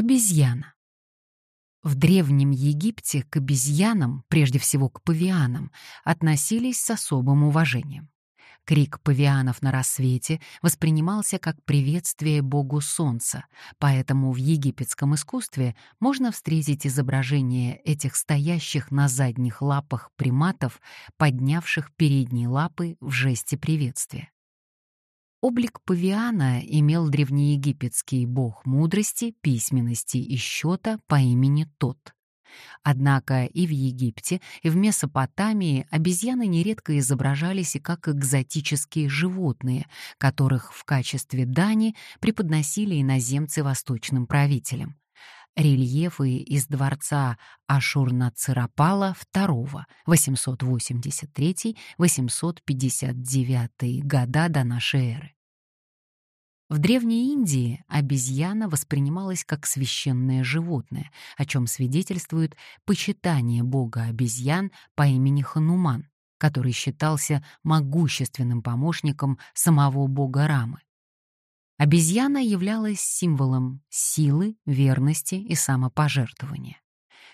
Обезьяна. В Древнем Египте к обезьянам, прежде всего к павианам, относились с особым уважением. Крик павианов на рассвете воспринимался как приветствие богу солнца, поэтому в египетском искусстве можно встретить изображение этих стоящих на задних лапах приматов, поднявших передние лапы в жесте приветствия. Облик павиана имел древнеегипетский бог мудрости, письменности и счета по имени Тот. Однако и в Египте, и в Месопотамии обезьяны нередко изображались и как экзотические животные, которых в качестве дани преподносили иноземцы восточным правителям. Рельефы из дворца Ашурнацирапала II 883-859 года до нашей эры. В Древней Индии обезьяна воспринималась как священное животное, о чем свидетельствует почитание бога обезьян по имени Хануман, который считался могущественным помощником самого бога Рамы. Обезьяна являлась символом силы, верности и самопожертвования.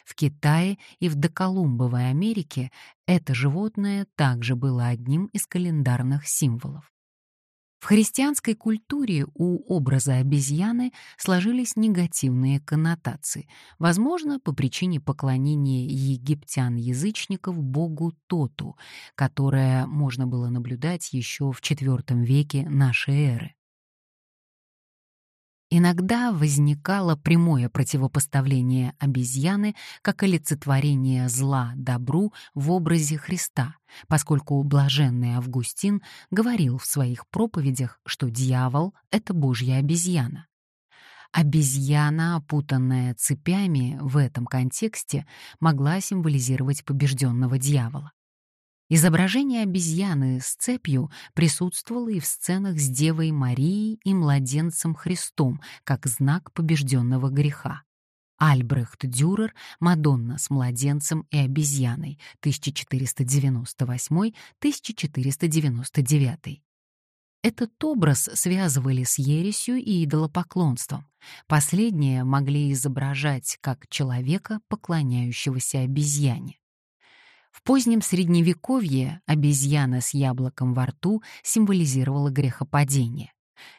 В Китае и в доколумбовой Америке это животное также было одним из календарных символов. В христианской культуре у образа обезьяны сложились негативные коннотации, возможно, по причине поклонения египтян-язычников богу Тоту, которое можно было наблюдать еще в IV веке нашей эры. Иногда возникало прямое противопоставление обезьяны как олицетворение зла добру в образе Христа, поскольку блаженный Августин говорил в своих проповедях, что дьявол — это божья обезьяна. Обезьяна, опутанная цепями в этом контексте, могла символизировать побежденного дьявола. Изображение обезьяны с цепью присутствовало и в сценах с Девой Марией и младенцем Христом, как знак побежденного греха. Альбрехт Дюрер «Мадонна с младенцем и обезьяной» 1498-1499. Этот образ связывали с ересью и идолопоклонством. Последнее могли изображать как человека, поклоняющегося обезьяне. В позднем Средневековье обезьяна с яблоком во рту символизировала грехопадение.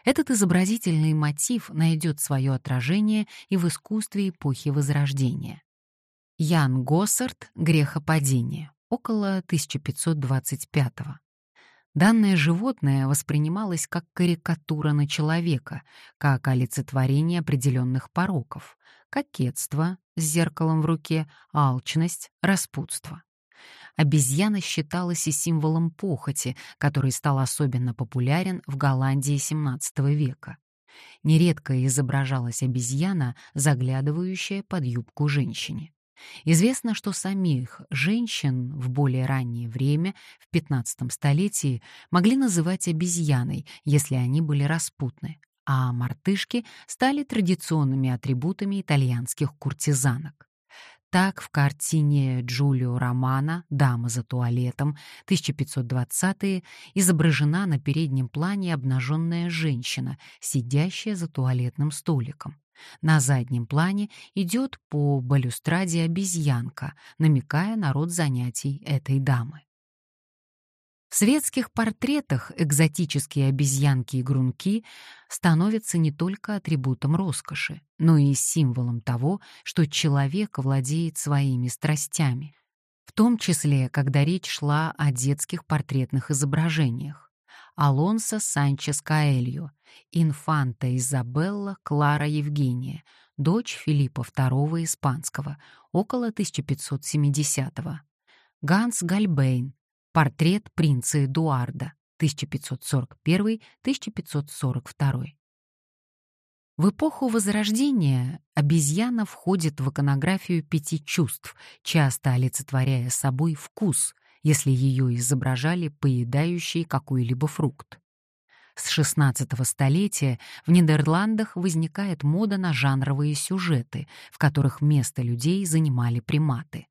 Этот изобразительный мотив найдет свое отражение и в искусстве эпохи Возрождения. Ян Госсард «Грехопадение», около 1525 -го. Данное животное воспринималось как карикатура на человека, как олицетворение определенных пороков — кокетство с зеркалом в руке, алчность, распутство. Обезьяна считалась и символом похоти, который стал особенно популярен в Голландии XVII века. Нередко изображалась обезьяна, заглядывающая под юбку женщине. Известно, что самих женщин в более раннее время, в XV столетии, могли называть обезьяной, если они были распутны, а мартышки стали традиционными атрибутами итальянских куртизанок. Так в картине Джулио Романа «Дама за туалетом» 1520-е изображена на переднем плане обнаженная женщина, сидящая за туалетным столиком. На заднем плане идет по балюстраде обезьянка, намекая на род занятий этой дамы. Светских портретах экзотические обезьянки и грунки становятся не только атрибутом роскоши, но и символом того, что человек владеет своими страстями, в том числе, когда речь шла о детских портретных изображениях. Алонсо Санчес Каэльо, инфанта Изабелла Клара Евгения, дочь Филиппа II Испанского, около 1570-го. Ганс Гальбейн, Портрет принца Эдуарда 1541-1542. В эпоху Возрождения обезьяна входит в иконографию пяти чувств, часто олицетворяя собой вкус, если ее изображали поедающие какой-либо фрукт. С XVI столетия в Нидерландах возникает мода на жанровые сюжеты, в которых место людей занимали приматы.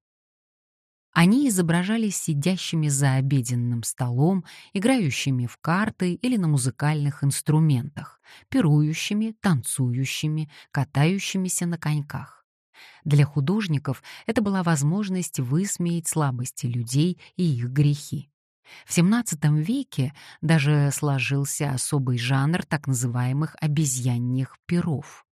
Они изображались сидящими за обеденным столом, играющими в карты или на музыкальных инструментах, пирующими, танцующими, катающимися на коньках. Для художников это была возможность высмеять слабости людей и их грехи. В XVII веке даже сложился особый жанр так называемых обезьяньих перов.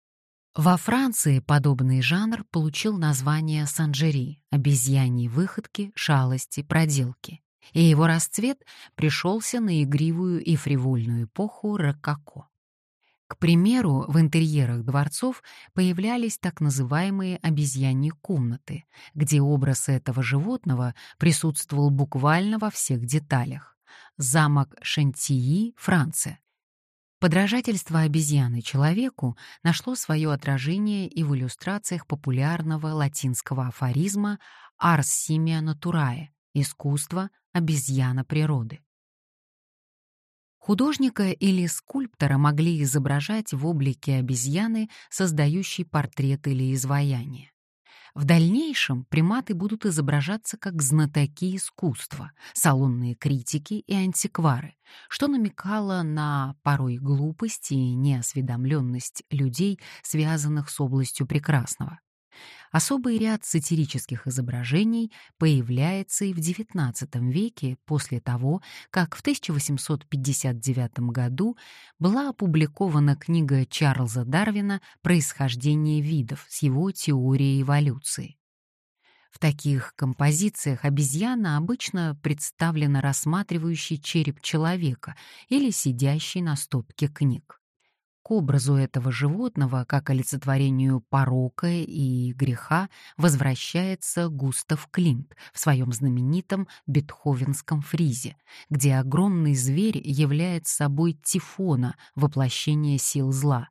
Во Франции подобный жанр получил название санжери — обезьяньи выходки, шалости, проделки. И его расцвет пришелся на игривую и фривольную эпоху рококо. К примеру, в интерьерах дворцов появлялись так называемые обезьяньи комнаты, где образ этого животного присутствовал буквально во всех деталях. Замок Шантии, Франция. Подражательство обезьяны человеку нашло свое отражение и в иллюстрациях популярного латинского афоризма «Ars simia naturae» — искусство обезьяна природы. Художника или скульптора могли изображать в облике обезьяны, создающей портрет или изваяние. В дальнейшем приматы будут изображаться как знатоки искусства, салонные критики и антиквары, что намекало на порой глупость и неосведомленность людей, связанных с областью прекрасного. Особый ряд сатирических изображений появляется и в XIX веке после того, как в 1859 году была опубликована книга Чарльза Дарвина «Происхождение видов» с его теорией эволюции. В таких композициях обезьяна обычно представлена рассматривающей череп человека или сидящей на стопке книг. К образу этого животного, как олицетворению порока и греха, возвращается Густав Климт в своем знаменитом бетховенском фризе, где огромный зверь является собой Тифона, воплощение сил зла.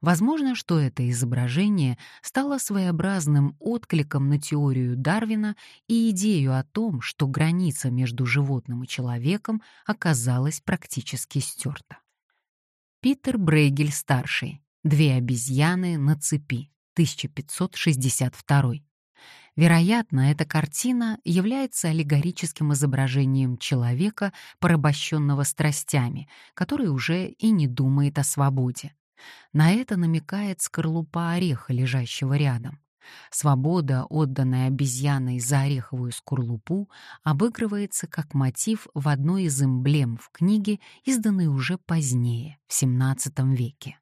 Возможно, что это изображение стало своеобразным откликом на теорию Дарвина и идею о том, что граница между животным и человеком оказалась практически стерта. Питер Брейгель-старший. Две обезьяны на цепи. 1562. Вероятно, эта картина является аллегорическим изображением человека, порабощенного страстями, который уже и не думает о свободе. На это намекает скорлупа ореха, лежащего рядом. Свобода, отданная обезьяной за ореховую скорлупу, обыгрывается как мотив в одной из эмблем в книге, изданной уже позднее, в XVII веке.